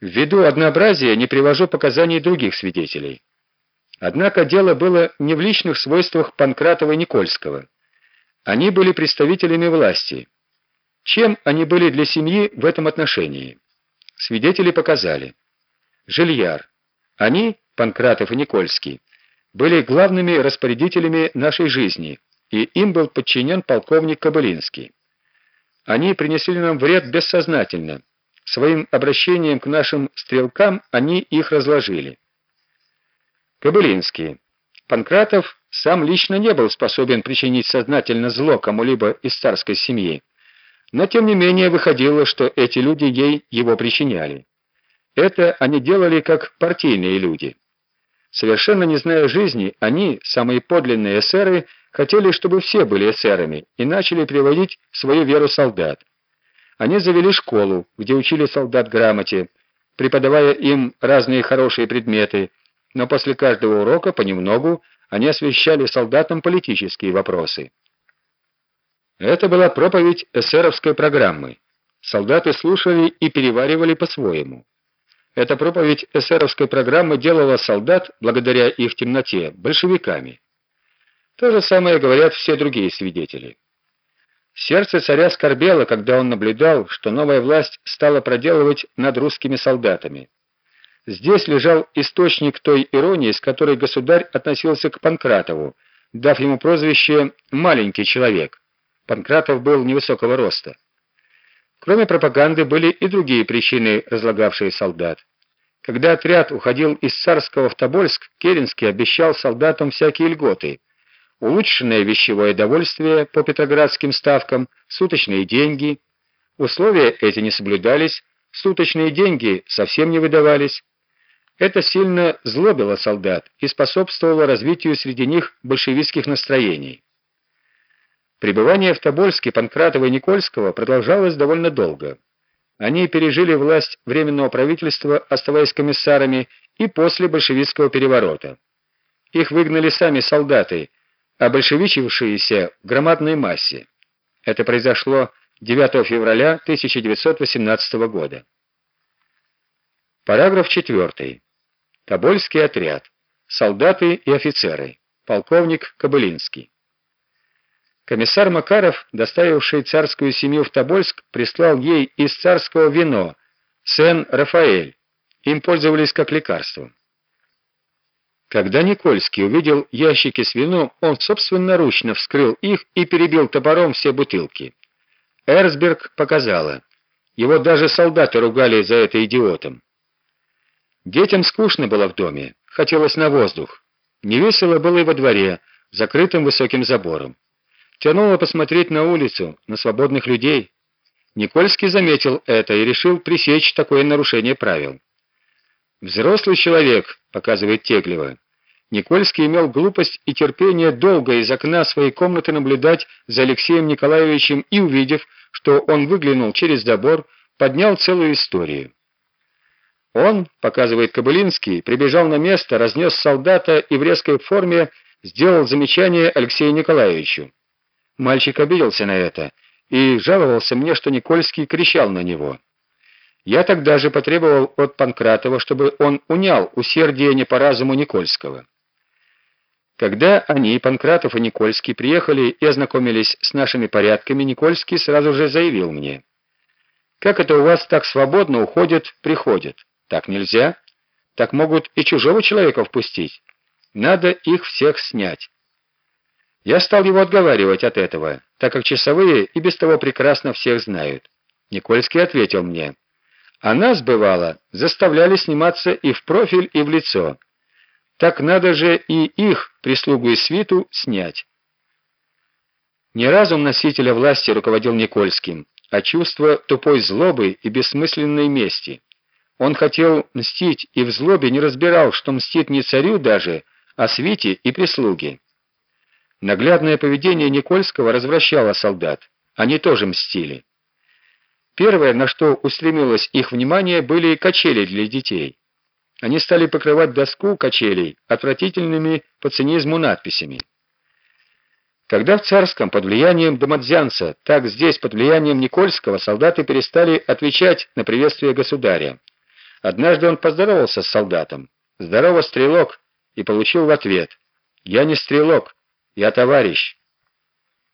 Ввиду однообразия не привожу показаний других свидетелей. Однако дело было не в личных свойствах Панкратова и Никольского. Они были представителями власти. Чем они были для семьи в этом отношении? Свидетели показали. Жильяр. Они, Панкратов и Никольский, были главными распорядителями нашей жизни, и им был подчинен полковник Кобылинский. Они принесли нам вред бессознательно. Своим обращением к нашим стрелкам они их разложили. Кобылинский. Панкратов сам лично не был способен причинить сознательно зло кому-либо из царской семьи, но тем не менее выходило, что эти люди ей его причиняли. Это они делали как партийные люди. Совершенно не зная жизни, они, самые подлинные эсеры, хотели, чтобы все были эсерами, и начали приводить свою веру солдат. Они завели школу, где учили солдат грамоте, преподавая им разные хорошие предметы, но после каждого урока понемногу они освещали солдатам политические вопросы. Это была проповедь эсеровской программы. Солдаты слушали и переваривали по-своему. Эта проповедь эсеровской программы делала солдат, благодаря их темноте, большевиками. То же самое говорят все другие свидетели. Сердце царя скорбело, когда он наблюдал, что новая власть стала проделывать над русскими солдатами. Здесь лежал источник той иронии, с которой государь относился к Панкратову, дав ему прозвище «маленький человек». Панкратов был невысокого роста. Кроме пропаганды были и другие причины, разлагавшие солдат. Когда отряд уходил из Царского в Тобольск, Керенский обещал солдатам всякие льготы. Улучшенное вещевое довольствие по петроградским ставкам, суточные деньги. Условия эти не соблюдались, суточные деньги совсем не выдавались. Это сильно злобило солдат и способствовало развитию среди них большевистских настроений. Пребывание в Тобольске Панкратова и Никольского продолжалось довольно долго. Они пережили власть Временного правительства, оставаясь комиссарами, и после большевистского переворота. Их выгнали сами солдаты, обольшевичившиеся в громадной массе. Это произошло 9 февраля 1918 года. Параграф 4. Тобольский отряд. Солдаты и офицеры. Полковник Кобылинский. Комиссар Макаров, доставивший царскую семью в Тобольск, прислал ей из царского вино Сен-Рафаэль. Им пользовались как лекарством. Когда Никольский увидел ящики с вином, он собственноручно вскрыл их и перебил топором все бутылки. Эрсберг показала. Его даже солдаты ругали за это идиотом. Детям скучно было в доме, хотелось на воздух. Невесело было и во дворе, закрытым высоким забором. Тянуло посмотреть на улицу, на свободных людей. Никольский заметил это и решил пресечь такое нарушение правил. «Взрослый человек», — показывает Теглева. Никольский имел глупость и терпение долго из окна своей комнаты наблюдать за Алексеем Николаевичем и, увидев, что он выглянул через забор, поднял целую историю. Он, показывает Кобылинский, прибежал на место, разнес солдата и в резкой форме сделал замечание Алексею Николаевичу. Мальчик обиделся на это и жаловался мне, что Никольский кричал на него. Я тогда же потребовал от Панкратова, чтобы он унял усердие не по разуму Никольского. Когда они, Панкратов и Никольский, приехали и ознакомились с нашими порядками, Никольский сразу же заявил мне, «Как это у вас так свободно уходят, приходят? Так нельзя. Так могут и чужого человека впустить. Надо их всех снять». Я стал его отговаривать от этого, так как часовые и без того прекрасно всех знают. Никольский ответил мне, а нас, бывало, заставляли сниматься и в профиль, и в лицо. Так надо же и их, прислугу и свиту, снять. Не разум носителя власти руководил Никольским, а чувство тупой злобы и бессмысленной мести. Он хотел мстить и в злобе не разбирал, что мстит не царю даже, а свите и прислуге. Наглядное поведение Никольского развращало солдат. Они тоже мстили. Первое, на что устремилось их внимание, были качели для детей. Они стали покрывать доску качелей отвратительными по цинизму надписями. Когда в Царском под влиянием Домодзянца, так здесь под влиянием Никольского солдаты перестали отвечать на приветствие государя. Однажды он поздоровался с солдатом. «Здорово, стрелок!» и получил в ответ «Я не стрелок, я товарищ».